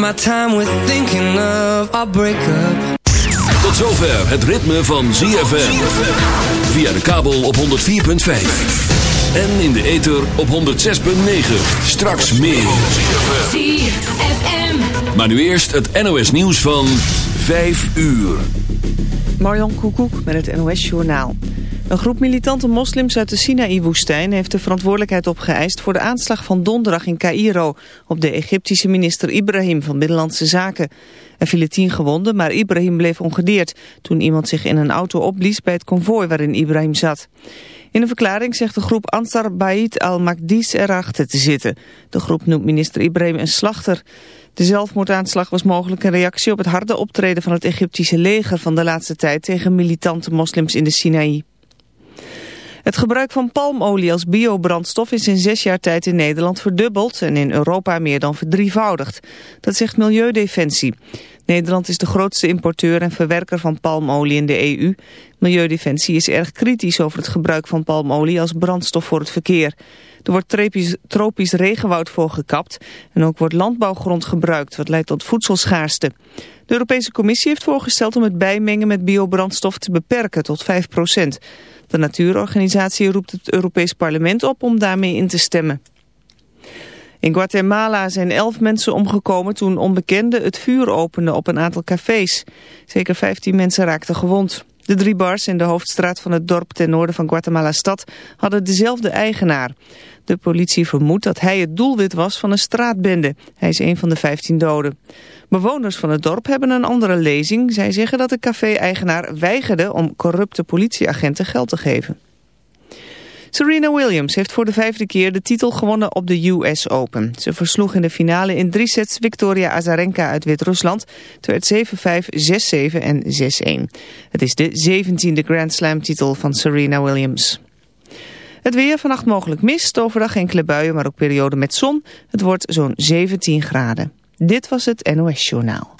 My time with thinking of our breakup Tot zover het ritme van ZFM. Via de kabel op 104.5. En in de ether op 106.9. Straks meer. ZFM. Maar nu eerst het NOS nieuws van 5 uur. Marjan Koekoek met het NOS Journaal. Een groep militante moslims uit de Sinaï-woestijn heeft de verantwoordelijkheid opgeëist voor de aanslag van donderdag in Cairo op de Egyptische minister Ibrahim van Binnenlandse Zaken. Er vielen tien gewonden, maar Ibrahim bleef ongedeerd toen iemand zich in een auto opblies bij het konvooi waarin Ibrahim zat. In een verklaring zegt de groep Ansar Bait al-Makdis erachter te zitten. De groep noemt minister Ibrahim een slachter. De zelfmoordaanslag was mogelijk een reactie op het harde optreden van het Egyptische leger van de laatste tijd tegen militante moslims in de Sinaï. Het gebruik van palmolie als biobrandstof is in zes jaar tijd in Nederland verdubbeld en in Europa meer dan verdrievoudigd. Dat zegt Milieudefensie. Nederland is de grootste importeur en verwerker van palmolie in de EU. Milieudefensie is erg kritisch over het gebruik van palmolie als brandstof voor het verkeer. Er wordt tropisch, tropisch regenwoud voor gekapt en ook wordt landbouwgrond gebruikt, wat leidt tot voedselschaarste. De Europese Commissie heeft voorgesteld om het bijmengen met biobrandstof te beperken tot 5% De natuurorganisatie roept het Europees Parlement op om daarmee in te stemmen. In Guatemala zijn elf mensen omgekomen toen onbekenden het vuur openden op een aantal cafés. Zeker 15 mensen raakten gewond. De drie bars in de hoofdstraat van het dorp ten noorden van Guatemala-stad hadden dezelfde eigenaar. De politie vermoedt dat hij het doelwit was van een straatbende. Hij is een van de 15 doden. Bewoners van het dorp hebben een andere lezing. Zij zeggen dat de café-eigenaar weigerde om corrupte politieagenten geld te geven. Serena Williams heeft voor de vijfde keer de titel gewonnen op de US Open. Ze versloeg in de finale in drie sets Victoria Azarenka uit Wit-Rusland. Het werd 7-5, 6-7 en 6-1. Het is de zeventiende Grand Slam titel van Serena Williams. Het weer, vannacht mogelijk mist, overdag enkele buien, maar ook perioden met zon. Het wordt zo'n 17 graden. Dit was het NOS Journaal.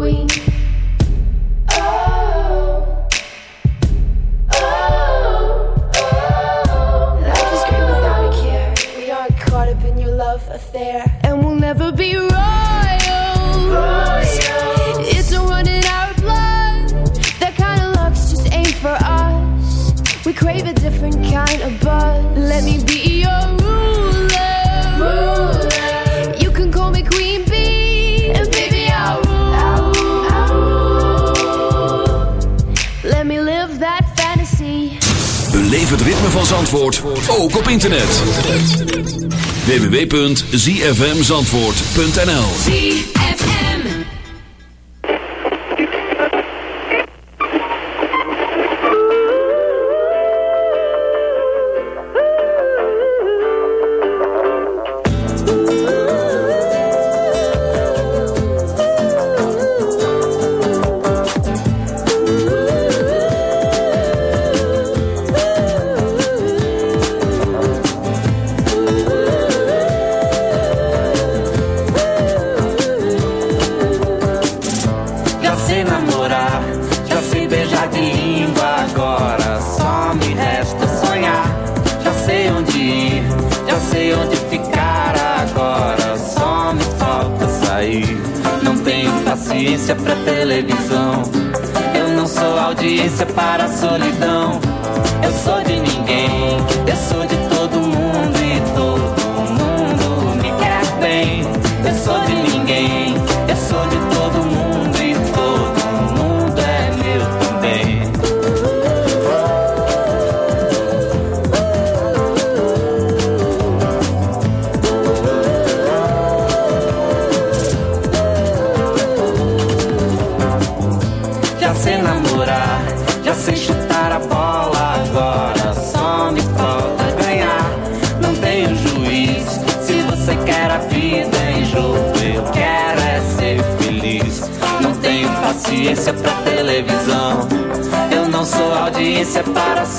queen. www.zfmzandvoort.nl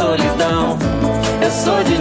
solidão. Eu sou de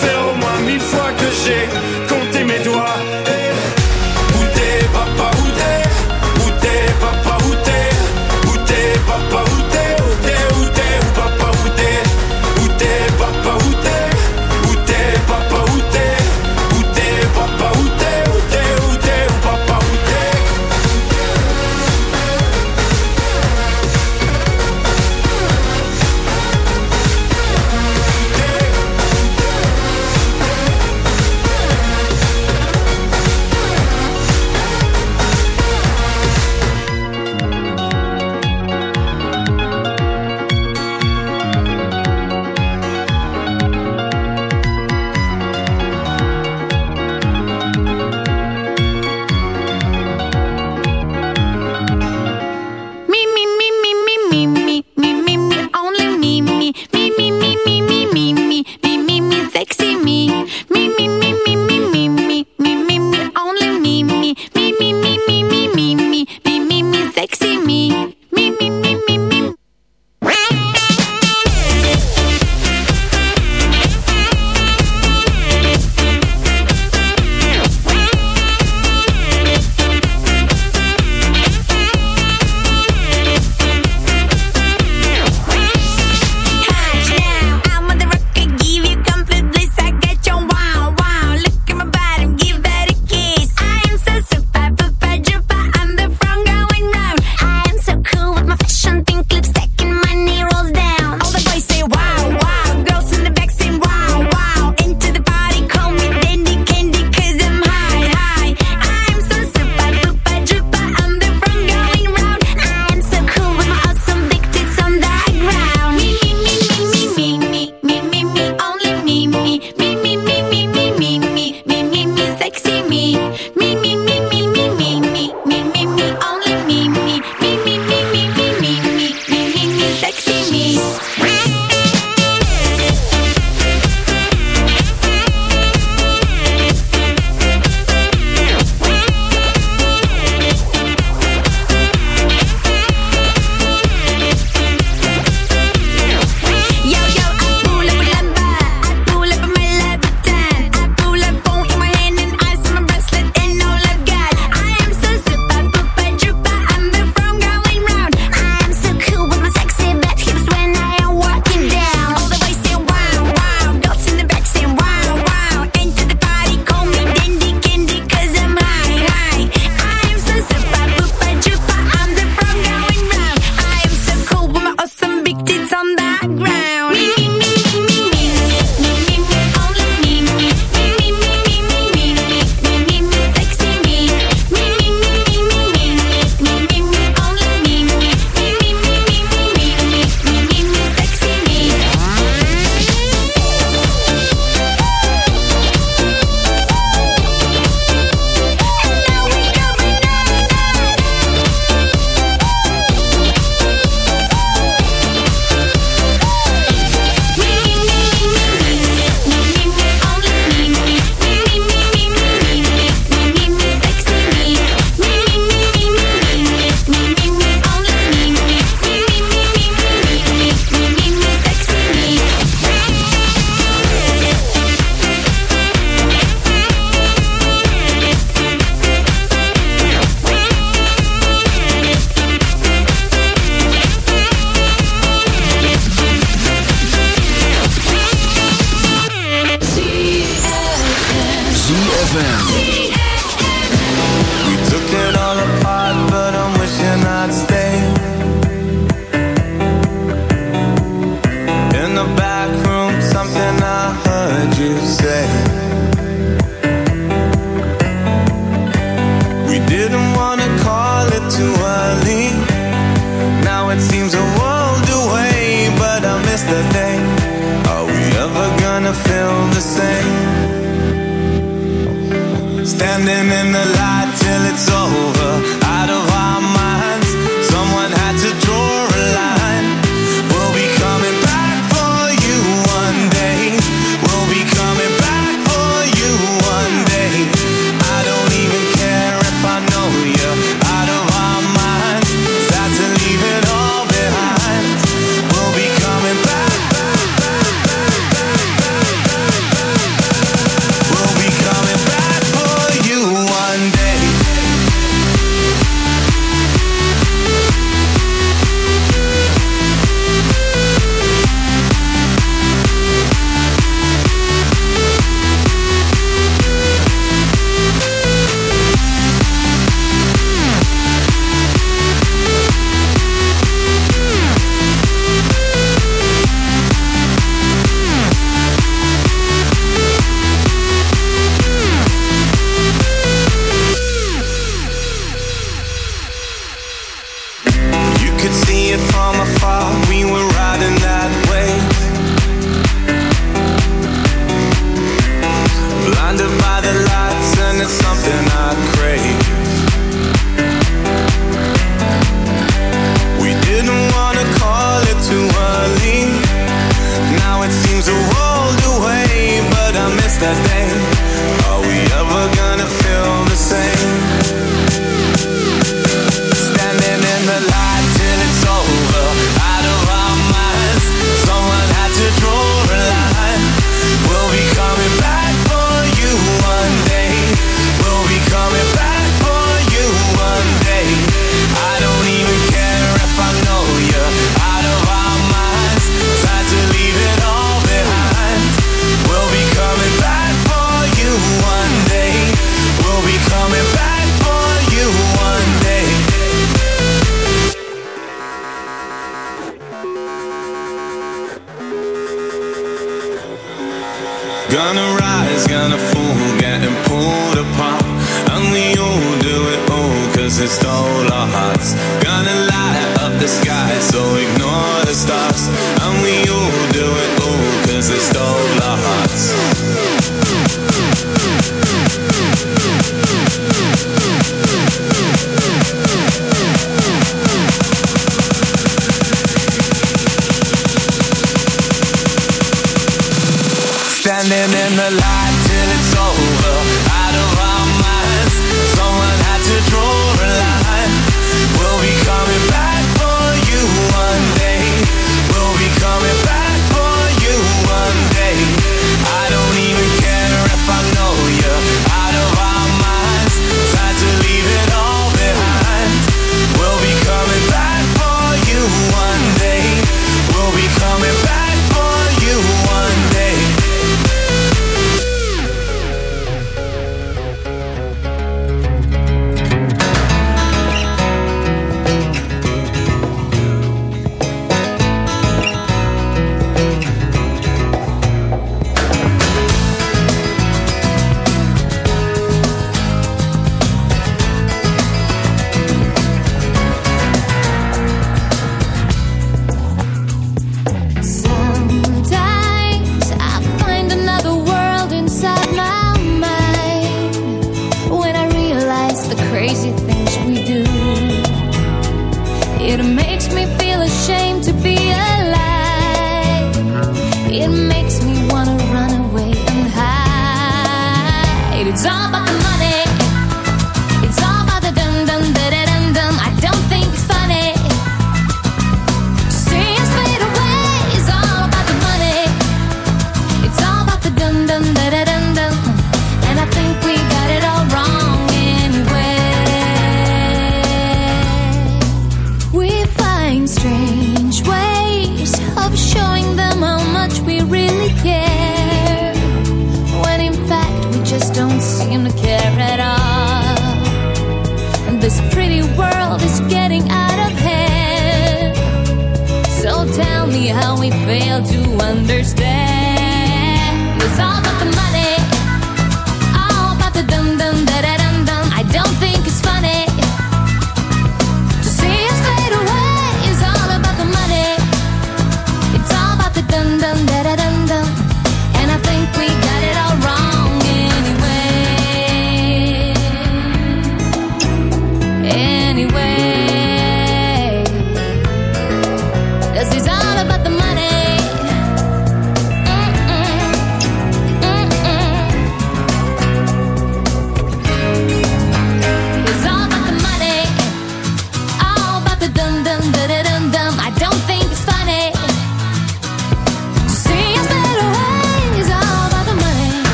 faire au moins mille fois que j'ai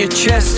your chest.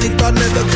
The records never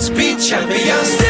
astronauts, be champions.